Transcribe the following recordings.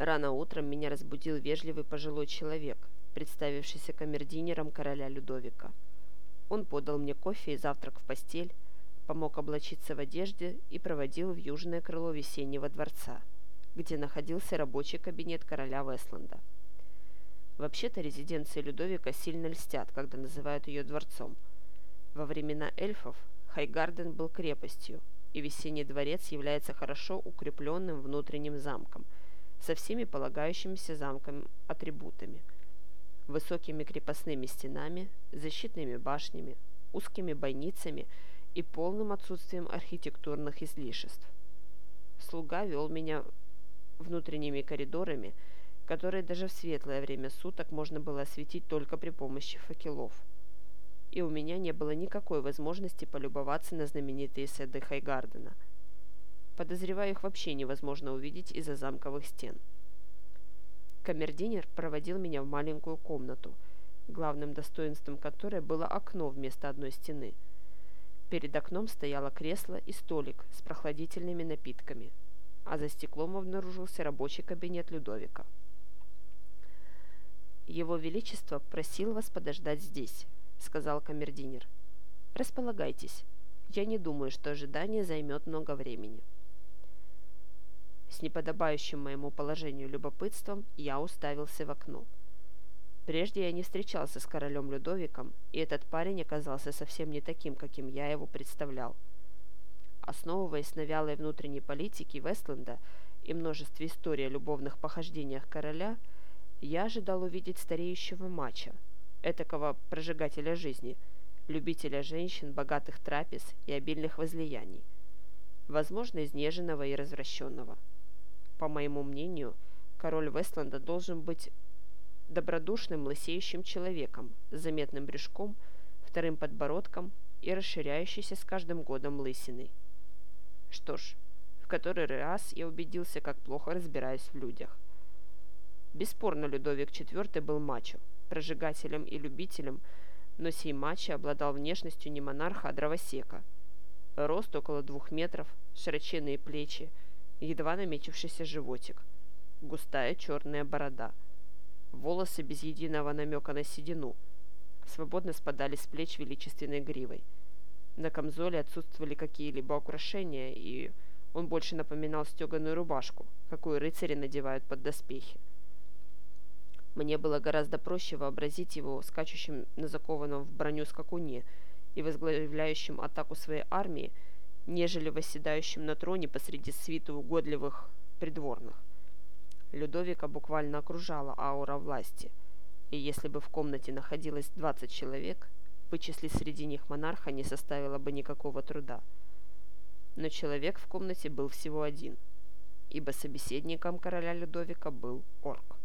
Рано утром меня разбудил вежливый пожилой человек, представившийся камердинером короля Людовика. Он подал мне кофе и завтрак в постель, помог облачиться в одежде и проводил в южное крыло весеннего дворца, где находился рабочий кабинет короля Вестланда. Вообще-то резиденции Людовика сильно льстят, когда называют ее дворцом. Во времена эльфов Хайгарден был крепостью, и весенний дворец является хорошо укрепленным внутренним замком со всеми полагающимися замком атрибутами – высокими крепостными стенами, защитными башнями, узкими бойницами и полным отсутствием архитектурных излишеств. Слуга вел меня внутренними коридорами, которые даже в светлое время суток можно было осветить только при помощи факелов – и у меня не было никакой возможности полюбоваться на знаменитые сады Хайгардена. Подозреваю, их вообще невозможно увидеть из-за замковых стен. Камердинер проводил меня в маленькую комнату, главным достоинством которой было окно вместо одной стены. Перед окном стояло кресло и столик с прохладительными напитками, а за стеклом обнаружился рабочий кабинет Людовика. Его Величество просил вас подождать здесь, — сказал камердинер. «Располагайтесь. Я не думаю, что ожидание займет много времени». С неподобающим моему положению любопытством я уставился в окно. Прежде я не встречался с королем Людовиком, и этот парень оказался совсем не таким, каким я его представлял. Основываясь на вялой внутренней политике Вестленда и множестве историй о любовных похождениях короля, я ожидал увидеть стареющего мача, этакого прожигателя жизни, любителя женщин, богатых трапез и обильных возлияний, возможно, изнеженного и развращенного. По моему мнению, король Вестланда должен быть добродушным лысеющим человеком с заметным брюшком, вторым подбородком и расширяющейся с каждым годом лысиной. Что ж, в который раз я убедился, как плохо разбираюсь в людях. Бесспорно, Людовик IV был мачо, прожигателем и любителем, но сей мачо обладал внешностью не монарха, а дровосека. Рост около двух метров, широченные плечи, едва намечившийся животик, густая черная борода, волосы без единого намека на седину, свободно спадали с плеч величественной гривой. На камзоле отсутствовали какие-либо украшения, и он больше напоминал стеганую рубашку, какую рыцари надевают под доспехи. Мне было гораздо проще вообразить его скачущим на закованном в броню скакуне и возглавляющим атаку своей армии, нежели восседающим на троне посреди свиты угодливых придворных. Людовика буквально окружала аура власти, и если бы в комнате находилось 20 человек, вычислить среди них монарха не составило бы никакого труда. Но человек в комнате был всего один, ибо собеседником короля Людовика был орк.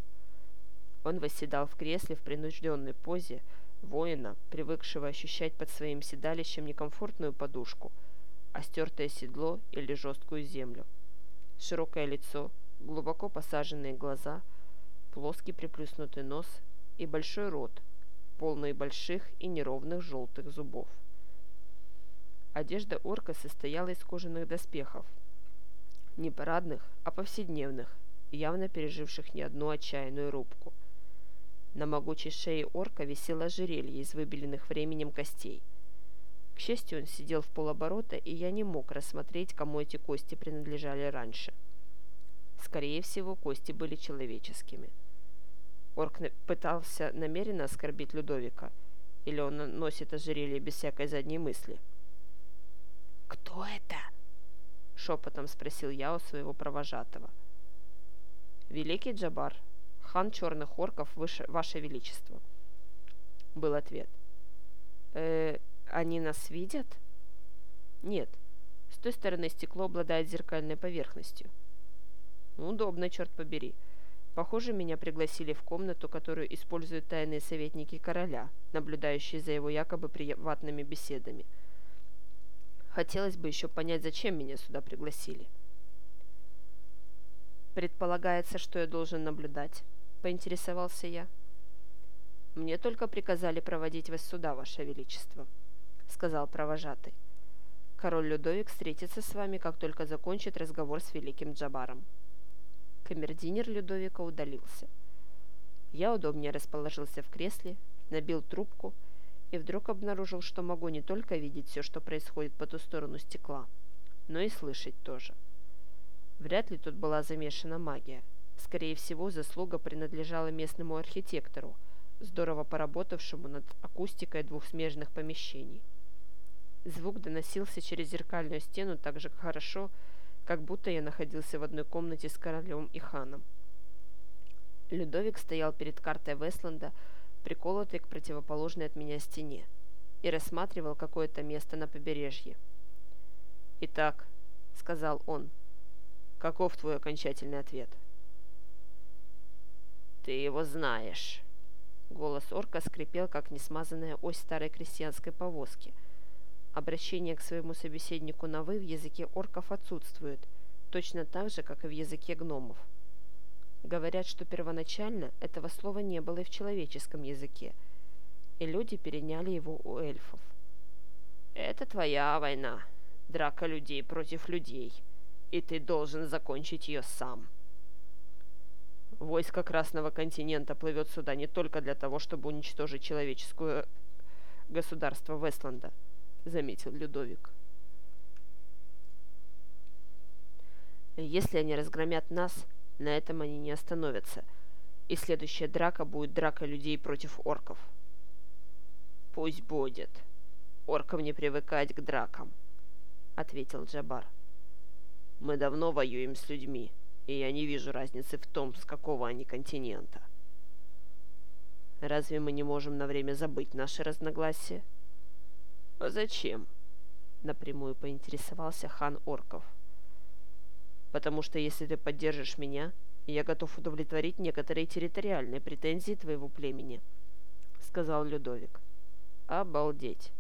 Он восседал в кресле в принужденной позе воина, привыкшего ощущать под своим седалищем некомфортную подушку, а седло или жесткую землю. Широкое лицо, глубоко посаженные глаза, плоский приплюснутый нос и большой рот, полный больших и неровных желтых зубов. Одежда орка состояла из кожаных доспехов, не парадных, а повседневных, явно переживших не одну отчаянную рубку – на могучей шее орка висело ожерелье из выбеленных временем костей. К счастью, он сидел в полоборота, и я не мог рассмотреть, кому эти кости принадлежали раньше. Скорее всего, кости были человеческими. Орк пытался намеренно оскорбить Людовика, или он носит ожерелье без всякой задней мысли. «Кто это?» — шепотом спросил я у своего провожатого. «Великий Джабар», хан черных орков, выше, ваше величество. Был ответ. Э, они нас видят? Нет. С той стороны стекло обладает зеркальной поверхностью. Удобно, черт побери. Похоже, меня пригласили в комнату, которую используют тайные советники короля, наблюдающие за его якобы приватными беседами. Хотелось бы еще понять, зачем меня сюда пригласили. Предполагается, что я должен наблюдать поинтересовался я. «Мне только приказали проводить вас сюда, Ваше Величество», — сказал провожатый. «Король Людовик встретится с вами, как только закончит разговор с великим Джабаром». Камердинер Людовика удалился. Я удобнее расположился в кресле, набил трубку и вдруг обнаружил, что могу не только видеть все, что происходит по ту сторону стекла, но и слышать тоже. Вряд ли тут была замешана магия. Скорее всего, заслуга принадлежала местному архитектору, здорово поработавшему над акустикой двух смежных помещений. Звук доносился через зеркальную стену так же хорошо, как будто я находился в одной комнате с королем и ханом. Людовик стоял перед картой Вестланда, приколотой к противоположной от меня стене, и рассматривал какое-то место на побережье. «Итак», — сказал он, — «каков твой окончательный ответ?» «Ты его знаешь», Голос орка скрипел, как несмазанная ось старой крестьянской повозки. Обращение к своему собеседнику на «вы» в языке орков отсутствует, точно так же, как и в языке гномов. Говорят, что первоначально этого слова не было и в человеческом языке, и люди переняли его у эльфов. «Это твоя война, драка людей против людей, и ты должен закончить ее сам», Войско Красного континента плывет сюда не только для того, чтобы уничтожить человеческое государство Вестланда, заметил Людовик. Если они разгромят нас, на этом они не остановятся, и следующая драка будет драка людей против орков. Пусть будет. Оркам не привыкать к дракам, ответил Джабар. Мы давно воюем с людьми, и я не вижу разницы в том, с какого они континента. Разве мы не можем на время забыть наши разногласия? А зачем? Напрямую поинтересовался хан Орков. Потому что если ты поддержишь меня, я готов удовлетворить некоторые территориальные претензии твоего племени, сказал Людовик. Обалдеть.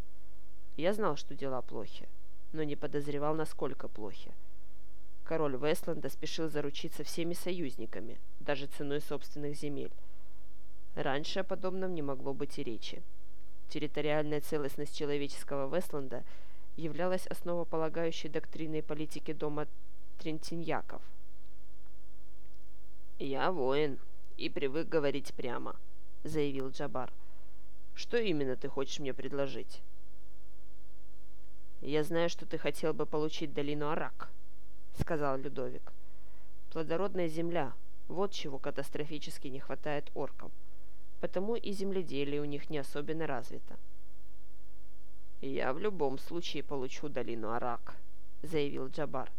Я знал, что дела плохи, но не подозревал, насколько плохи. Король Вестланда спешил заручиться всеми союзниками, даже ценой собственных земель. Раньше о подобном не могло быть и речи. Территориальная целостность человеческого Вестланда являлась основополагающей доктриной политики дома Трентиньяков. «Я воин и привык говорить прямо», — заявил Джабар. «Что именно ты хочешь мне предложить?» «Я знаю, что ты хотел бы получить долину Арак», — сказал Людовик. «Плодородная земля — вот чего катастрофически не хватает оркам. Потому и земледелие у них не особенно развито». «Я в любом случае получу долину Арак», — заявил Джабар.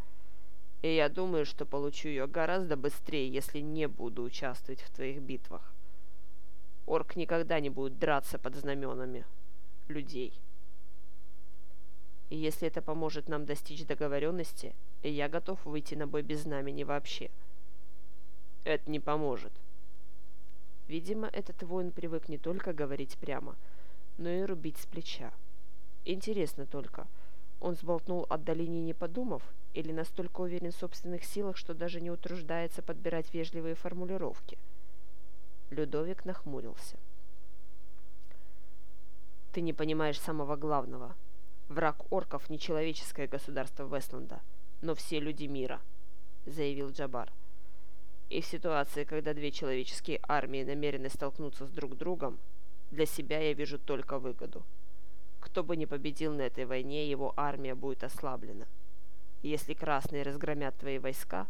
«И я думаю, что получу ее гораздо быстрее, если не буду участвовать в твоих битвах. Орк никогда не будет драться под знаменами людей». И если это поможет нам достичь договоренности, я готов выйти на бой без знамени вообще. Это не поможет. Видимо, этот воин привык не только говорить прямо, но и рубить с плеча. Интересно только, он сболтнул о долине не подумав, или настолько уверен в собственных силах, что даже не утруждается подбирать вежливые формулировки? Людовик нахмурился. «Ты не понимаешь самого главного. Враг орков – не человеческое государство Вестланда – но все люди мира», — заявил Джабар. «И в ситуации, когда две человеческие армии намерены столкнуться с друг другом, для себя я вижу только выгоду. Кто бы ни победил на этой войне, его армия будет ослаблена. Если красные разгромят твои войска,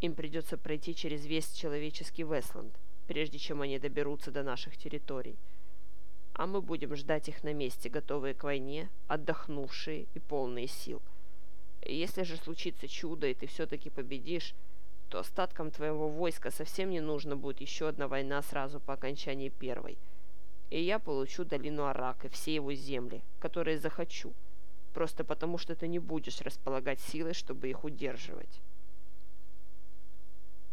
им придется пройти через весь человеческий Вестланд, прежде чем они доберутся до наших территорий. А мы будем ждать их на месте, готовые к войне, отдохнувшие и полные сил. Если же случится чудо, и ты все-таки победишь, то остаткам твоего войска совсем не нужно будет еще одна война сразу по окончании первой. И я получу долину Арак и все его земли, которые захочу, просто потому что ты не будешь располагать силой, чтобы их удерживать.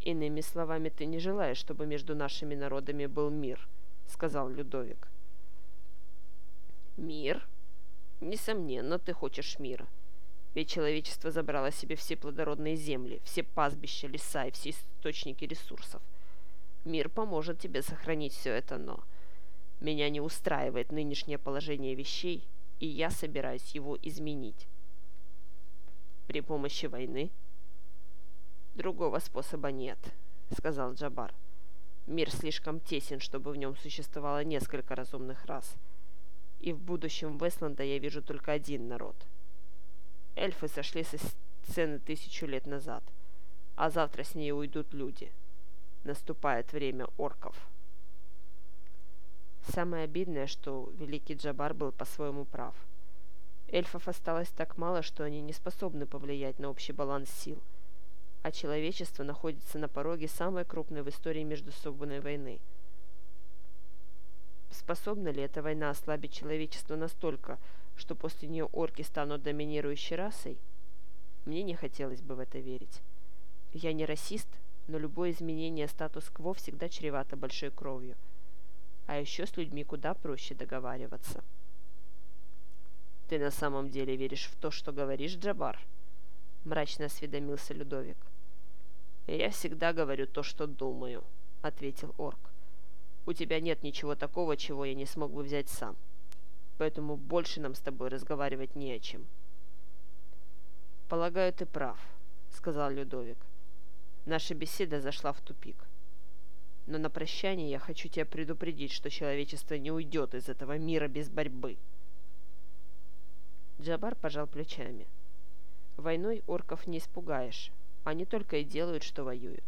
Иными словами, ты не желаешь, чтобы между нашими народами был мир, сказал Людовик. Мир? Несомненно, ты хочешь мира. Ведь человечество забрало себе все плодородные земли, все пастбища, леса и все источники ресурсов. Мир поможет тебе сохранить все это, но... Меня не устраивает нынешнее положение вещей, и я собираюсь его изменить. При помощи войны? Другого способа нет. — сказал Джабар. «Мир слишком тесен, чтобы в нем существовало несколько разумных рас. И в будущем Вестланда я вижу только один народ. Эльфы сошли со сцены тысячу лет назад, а завтра с ней уйдут люди. Наступает время орков». Самое обидное, что великий Джабар был по-своему прав. Эльфов осталось так мало, что они не способны повлиять на общий баланс сил – а человечество находится на пороге самой крупной в истории междусобной войны. Способна ли эта война ослабить человечество настолько, что после нее орки станут доминирующей расой? Мне не хотелось бы в это верить. Я не расист, но любое изменение статус-кво всегда чревато большой кровью. А еще с людьми куда проще договариваться. «Ты на самом деле веришь в то, что говоришь, Джабар?» – мрачно осведомился Людовик. «Я всегда говорю то, что думаю», — ответил орк. «У тебя нет ничего такого, чего я не смог бы взять сам. Поэтому больше нам с тобой разговаривать не о чем». «Полагаю, ты прав», — сказал Людовик. «Наша беседа зашла в тупик. Но на прощание я хочу тебя предупредить, что человечество не уйдет из этого мира без борьбы». Джабар пожал плечами. «Войной орков не испугаешь, они только и делают, что воюют.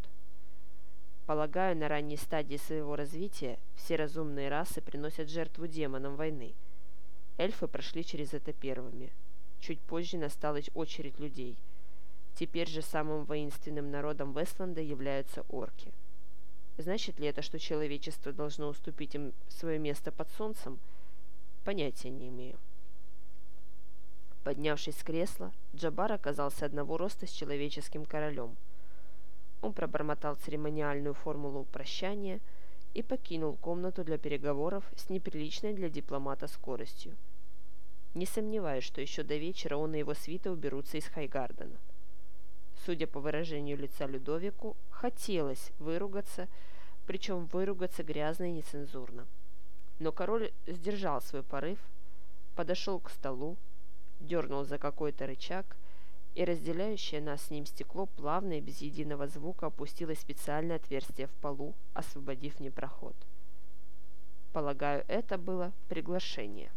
Полагаю, на ранней стадии своего развития все разумные расы приносят жертву демонам войны. Эльфы прошли через это первыми. Чуть позже настала очередь людей. Теперь же самым воинственным народом Вестланда являются орки. Значит ли это, что человечество должно уступить им свое место под солнцем? Понятия не имею. Поднявшись с кресла, Джабар оказался одного роста с человеческим королем. Он пробормотал церемониальную формулу прощания и покинул комнату для переговоров с неприличной для дипломата скоростью. Не сомневаюсь, что еще до вечера он и его свита уберутся из Хайгардена. Судя по выражению лица Людовику, хотелось выругаться, причем выругаться грязно и нецензурно. Но король сдержал свой порыв, подошел к столу, дернул за какой-то рычаг, и разделяющее нас с ним стекло плавно и без единого звука опустилось в специальное отверстие в полу, освободив мне проход. Полагаю, это было приглашение.